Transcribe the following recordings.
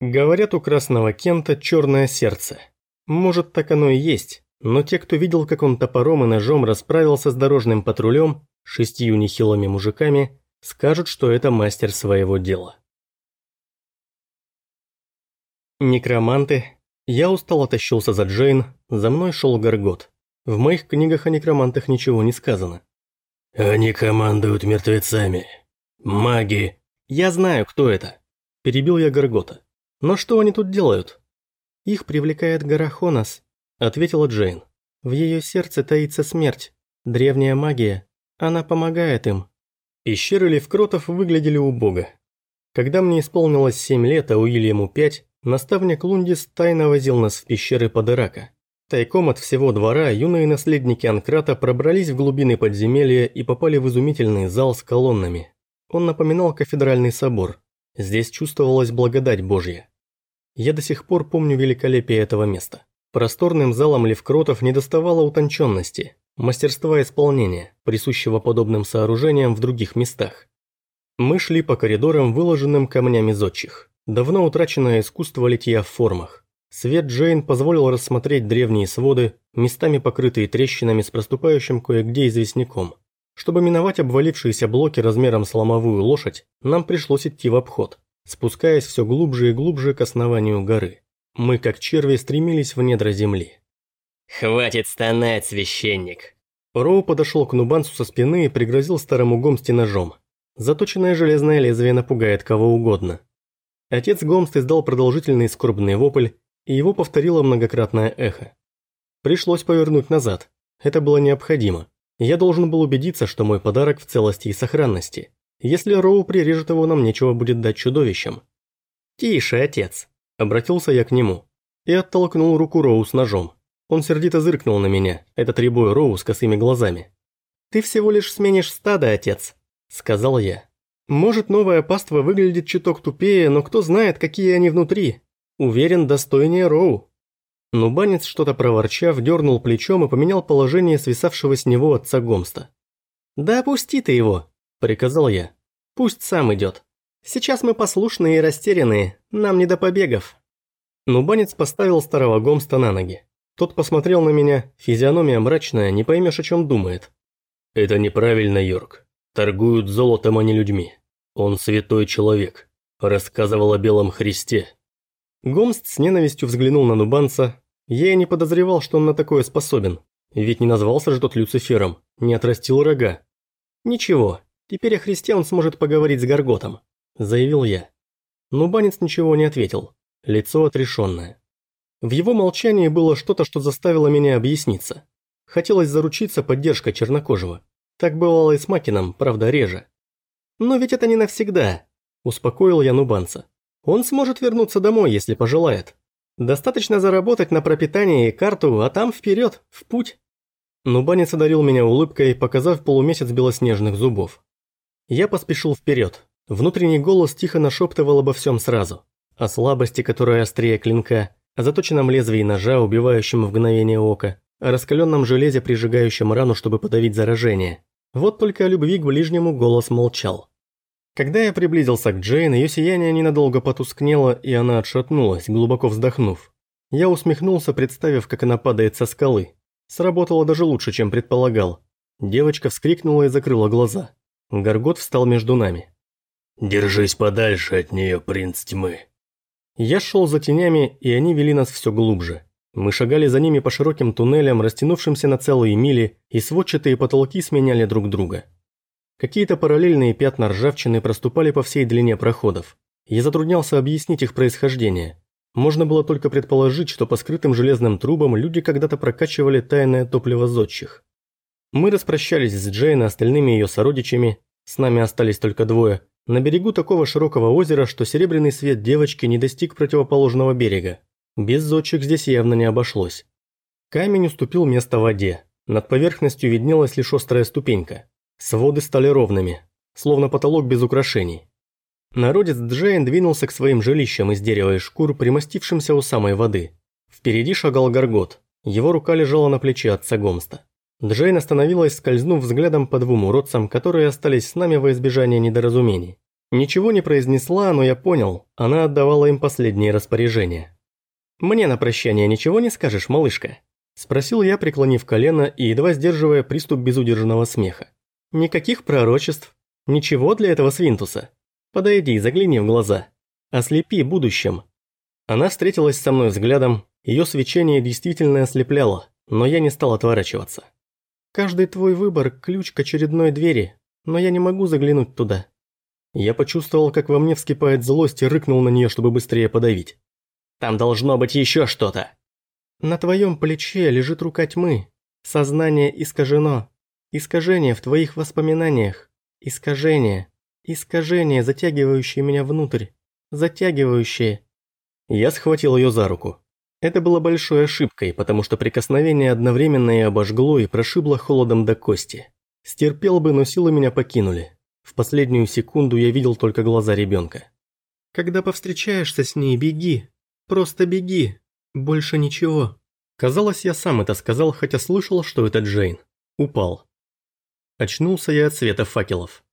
Говорят, у Красного Кента черное сердце. Может, так оно и есть, но те, кто видел, как он топором и ножом расправился с дорожным патрулем, шестью нехилыми мужиками, скажут, что это мастер своего дела. Некроманты. Я устало тащился за Джейн, за мной шел Гаргот. В моих книгах о некромантах ничего не сказано. «Они командуют мертвецами. Маги». «Я знаю, кто это». Перебил я Гаргота. «Но что они тут делают?» «Их привлекает Гарахонос», – ответила Джейн. «В ее сердце таится смерть, древняя магия. Она помогает им». Пещеры Левкротов выглядели убого. Когда мне исполнилось семь лет, а Уильяму пять, наставник Лундис тайно возил нас в пещеры под Ирака. Тайком от всего двора юные наследники Анкрата пробрались в глубины подземелья и попали в изумительный зал с колоннами. Он напоминал кафедральный собор. Здесь чувствовалась благодать Божья. Я до сих пор помню великолепие этого места. Просторным залом левкротов недоставало утонченности, мастерства исполнения, присущего подобным сооружениям в других местах. Мы шли по коридорам, выложенным камнями зодчих. Давно утраченное искусство литья в формах. Свет Джейн позволил рассмотреть древние своды, местами покрытые трещинами с проступающим кое-где известняком. Чтобы миновать обвалившиеся блоки размером с ломовую лошадь, нам пришлось идти в обход, спускаясь все глубже и глубже к основанию горы. Мы, как черви, стремились в недра земли. «Хватит стонать, священник!» Роу подошел к Нубансу со спины и пригрозил старому Гомсти ножом. Заточенное железное лезвие напугает кого угодно. Отец Гомст издал продолжительный скорбный вопль, и его повторило многократное эхо. Пришлось повернуть назад. Это было необходимо. Я должен был убедиться, что мой подарок в целости и сохранности. Если Роу прирежет его, нам нечего будет дать чудовищам. «Тише, отец!» Обратился я к нему. И оттолкнул руку Роу с ножом. Он сердито зыркнул на меня, этот рябой Роу с косыми глазами. «Ты всего лишь сменишь стадо, отец», – сказал я. «Может, новая паства выглядит чуток тупее, но кто знает, какие они внутри. Уверен, достойнее Роу». Нубанец, что-то проворчав, дернул плечом и поменял положение свисавшего с него отца Гомста. «Да опусти ты его», – приказал я. «Пусть сам идет. Сейчас мы послушные и растерянные, нам не до побегов». Нубанец поставил старого Гомста на ноги. Тот посмотрел на меня, физиономия мрачная, не поймешь, о чем думает. «Это неправильно, Йорк. Торгуют золотом, а не людьми. Он святой человек. Рассказывал о белом Христе». Гомст с ненавистью взглянул на Нубанца. Я и не подозревал, что он на такое способен. Ведь не назвался же тот Люцифером, не отрастил рога. «Ничего, теперь о Христе он сможет поговорить с Гарготом», – заявил я. Нубанец ничего не ответил. Лицо отрешенное. В его молчании было что-то, что заставило меня объясниться. Хотелось заручиться поддержкой чернокожего. Так бывало и с Макином, правда реже. «Но ведь это не навсегда», – успокоил я Нубанца. «Он сможет вернуться домой, если пожелает. Достаточно заработать на пропитание и карту, а там вперед, в путь». Нубанец одарил меня улыбкой, показав полумесяц белоснежных зубов. Я поспешил вперед. Внутренний голос тихо нашептывал обо всем сразу. О слабости, которая острее клинка, о заточенном лезвии ножа, убивающем в мгновение ока, о раскаленном железе, прижигающем рану, чтобы подавить заражение. Вот только о любви к ближнему голос молчал. Когда я приблизился к Джейн, ее сияние ненадолго потускнело, и она отшатнулась, глубоко вздохнув. Я усмехнулся, представив, как она падает со скалы. Сработало даже лучше, чем предполагал. Девочка вскрикнула и закрыла глаза. Горгот встал между нами. «Держись подальше от нее, принц тьмы», я шел за тенями, и они вели нас все глубже. Мы шагали за ними по широким туннелям, растянувшимся на целые мили, и сводчатые потолки сменяли друг друга. Какие-то параллельные пятна ржавчины проступали по всей длине проходов. Я затруднялся объяснить их происхождение. Можно было только предположить, что по скрытым железным трубам люди когда-то прокачивали тайное топливо зодчих. Мы распрощались с Джейн и остальными ее сородичами, с нами остались только двое, на берегу такого широкого озера, что серебряный свет девочки не достиг противоположного берега. Без зодчих здесь явно не обошлось. Камень уступил место воде. Над поверхностью виднелась лишь острая ступенька. Своды стали ровными, словно потолок без украшений. Народец Джейн двинулся к своим жилищам из дерева и шкур, примостившимся у самой воды. Впереди шагал Гаргот. Его рука лежала на плече отца Гомста. Джейн остановилась, скользнув взглядом по двум уродцам, которые остались с нами во избежание недоразумений. Ничего не произнесла, но я понял, она отдавала им последние распоряжения. «Мне на прощание ничего не скажешь, малышка?» Спросил я, преклонив колено и едва сдерживая приступ безудержного смеха. «Никаких пророчеств? Ничего для этого свинтуса? Подойди, загляни в глаза. Ослепи будущим». Она встретилась со мной взглядом, ее свечение действительно ослепляло, но я не стал отворачиваться. «Каждый твой выбор – ключ к очередной двери, но я не могу заглянуть туда». Я почувствовал, как во мне вскипает злость и рыкнул на нее, чтобы быстрее подавить. «Там должно быть еще что-то!» На твоем плече лежит рука тьмы. Сознание искажено. Искажение в твоих воспоминаниях. Искажение. Искажение, затягивающее меня внутрь. Затягивающее. Я схватил ее за руку. Это было большой ошибкой, потому что прикосновение одновременно и обожгло, и прошибло холодом до кости. Стерпел бы, но силы меня покинули. В последнюю секунду я видел только глаза ребенка. «Когда повстречаешься с ней, беги. Просто беги. Больше ничего. Казалось, я сам это сказал, хотя слышал, что это Джейн. Упал. Очнулся я от света факелов.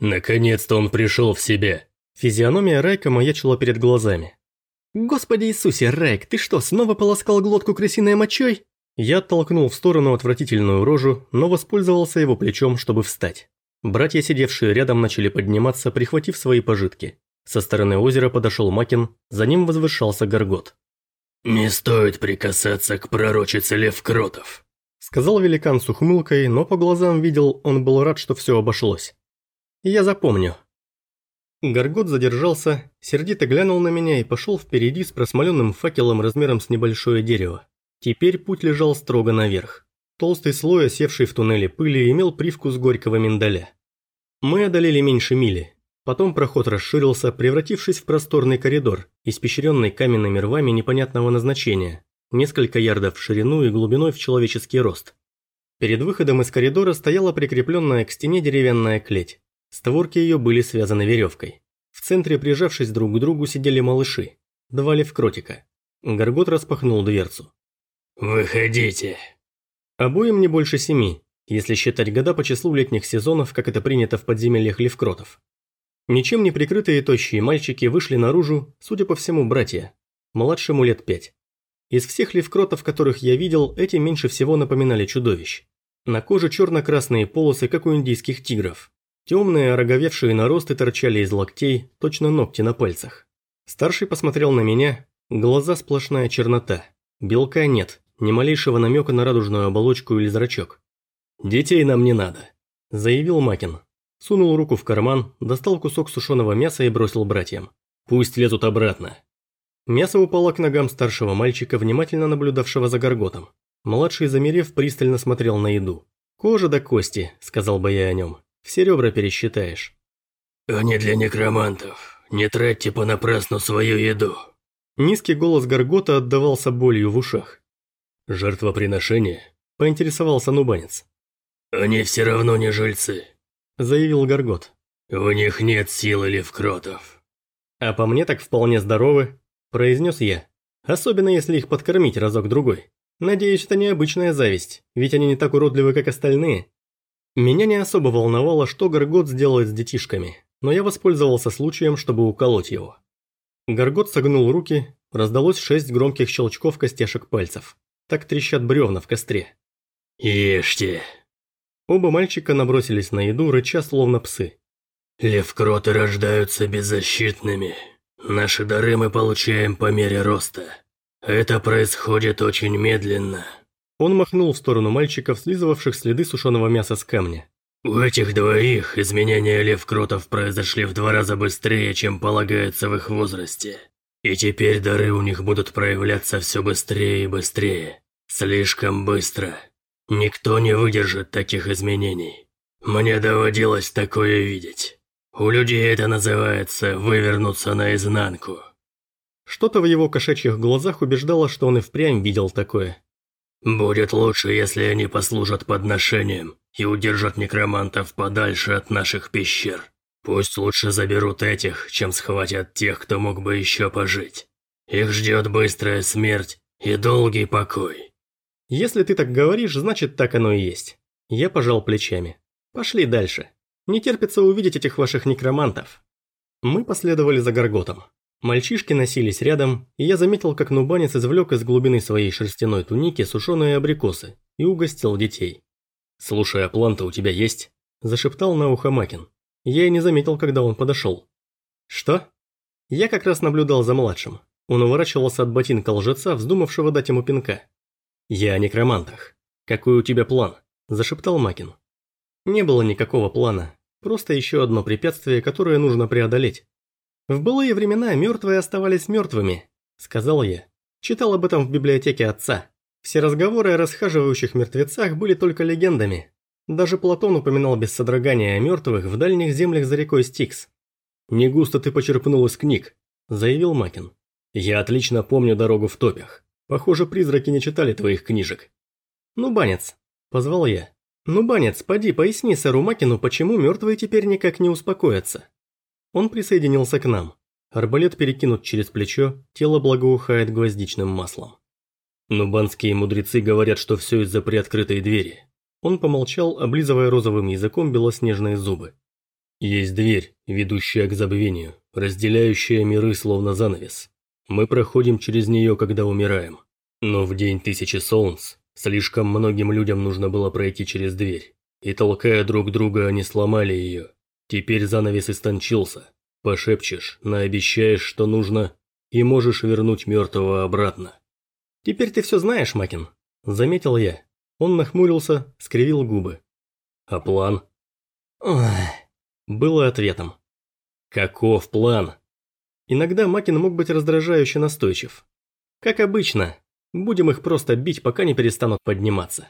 Наконец-то он пришел в себя. Физиономия Райка маячила перед глазами. «Господи Иисусе, Райк, ты что, снова полоскал глотку крысиной мочой?» Я оттолкнул в сторону отвратительную рожу, но воспользовался его плечом, чтобы встать. Братья, сидевшие рядом, начали подниматься, прихватив свои пожитки. Со стороны озера подошел Макин, за ним возвышался Горгот. «Не стоит прикасаться к пророчице Лев Кротов», сказал великан с ухмылкой, но по глазам видел, он был рад, что все обошлось. «Я запомню». Горгот задержался, сердито глянул на меня и пошел впереди с просмоленным факелом размером с небольшое дерево. Теперь путь лежал строго наверх. Толстый слой, осевший в туннеле пыли, имел привкус горького миндаля. Мы одолели меньше мили, Потом проход расширился, превратившись в просторный коридор, испещренный каменными рвами непонятного назначения, несколько ярдов в ширину и глубиной в человеческий рост. Перед выходом из коридора стояла прикрепленная к стене деревянная клеть. Створки ее были связаны веревкой. В центре, прижавшись друг к другу, сидели малыши. Два левкротика. Горгот распахнул дверцу. «Выходите». Обоим не больше семи, если считать года по числу летних сезонов, как это принято в подземельях левкротов. Ничем не прикрытые тощие мальчики вышли наружу, судя по всему, братья. Младшему лет пять. Из всех левкротов, которых я видел, эти меньше всего напоминали чудовищ. На коже черно-красные полосы, как у индийских тигров. Темные, ороговевшие наросты торчали из локтей, точно ногти на пальцах. Старший посмотрел на меня, глаза сплошная чернота. Белка нет, ни малейшего намека на радужную оболочку или зрачок. «Детей нам не надо», – заявил Макин. Сунул руку в карман, достал кусок сушеного мяса и бросил братьям. «Пусть лезут обратно». Мясо упало к ногам старшего мальчика, внимательно наблюдавшего за горготом. Младший, замерев, пристально смотрел на еду. «Кожа до кости», – сказал бы я о нем. «Все ребра пересчитаешь». «Они для некромантов. Не тратьте понапрасну свою еду». Низкий голос Горгота отдавался болью в ушах. «Жертвоприношение?» – поинтересовался нубанец. «Они все равно не жильцы заявил Горгот. «У них нет силы левкротов». «А по мне так вполне здоровы», – произнес я. «Особенно если их подкормить разок-другой. Надеюсь, это необычная зависть, ведь они не так уродливы, как остальные». Меня не особо волновало, что Горгот сделает с детишками, но я воспользовался случаем, чтобы уколоть его. Горгот согнул руки, раздалось шесть громких щелчков костяшек пальцев. Так трещат бревна в костре. «Ешьте», Оба мальчика набросились на еду, рыча словно псы. «Левкроты рождаются беззащитными. Наши дары мы получаем по мере роста. Это происходит очень медленно». Он махнул в сторону мальчиков, слизывавших следы сушеного мяса с камня. «У этих двоих изменения левкротов произошли в два раза быстрее, чем полагается в их возрасте. И теперь дары у них будут проявляться все быстрее и быстрее. Слишком быстро». Никто не выдержит таких изменений. Мне доводилось такое видеть. У людей это называется «вывернуться наизнанку». Что-то в его кошачьих глазах убеждало, что он и впрямь видел такое. «Будет лучше, если они послужат подношением и удержат некромантов подальше от наших пещер. Пусть лучше заберут этих, чем схватят тех, кто мог бы еще пожить. Их ждет быстрая смерть и долгий покой». Если ты так говоришь, значит так оно и есть. Я пожал плечами. Пошли дальше. Не терпится увидеть этих ваших некромантов. Мы последовали за Горготом. Мальчишки носились рядом, и я заметил, как нубанец извлек из глубины своей шерстяной туники сушеные абрикосы и угостил детей. «Слушай, а план-то у тебя есть?» – зашептал на ухо Макин. Я и не заметил, когда он подошел. «Что?» Я как раз наблюдал за младшим. Он уворачивался от ботинка лжеца, вздумавшего дать ему пинка. «Я о некромантах. Какой у тебя план?» – зашептал Макин. Не было никакого плана, просто еще одно препятствие, которое нужно преодолеть. «В былые времена мертвые оставались мертвыми», – сказал я. Читал об этом в библиотеке отца. Все разговоры о расхаживающих мертвецах были только легендами. Даже Платон упоминал без содрогания о мертвых в дальних землях за рекой Стикс. «Не густо ты почерпнул из книг», – заявил Макин. «Я отлично помню дорогу в топях. Похоже, призраки не читали твоих книжек». «Ну, банец», – позвал я. «Ну, банец, поди, поясни сэру Макину, почему мертвые теперь никак не успокоятся». Он присоединился к нам. Арбалет перекинут через плечо, тело благоухает гвоздичным маслом. Но банские мудрецы говорят, что все из-за приоткрытой двери. Он помолчал, облизывая розовым языком белоснежные зубы. Есть дверь, ведущая к забвению, разделяющая миры словно занавес. Мы проходим через нее, когда умираем. Но в день тысячи солнц слишком многим людям нужно было пройти через дверь. И толкая друг друга, они сломали ее. Теперь занавес истончился. Пошепчешь, наобещаешь, что нужно, и можешь вернуть мертвого обратно. «Теперь ты все знаешь, Макин», – заметил я. Он нахмурился, скривил губы. «А план?» «Ой...» – было ответом. «Каков план?» Иногда Макин мог быть раздражающе настойчив. «Как обычно, будем их просто бить, пока не перестанут подниматься».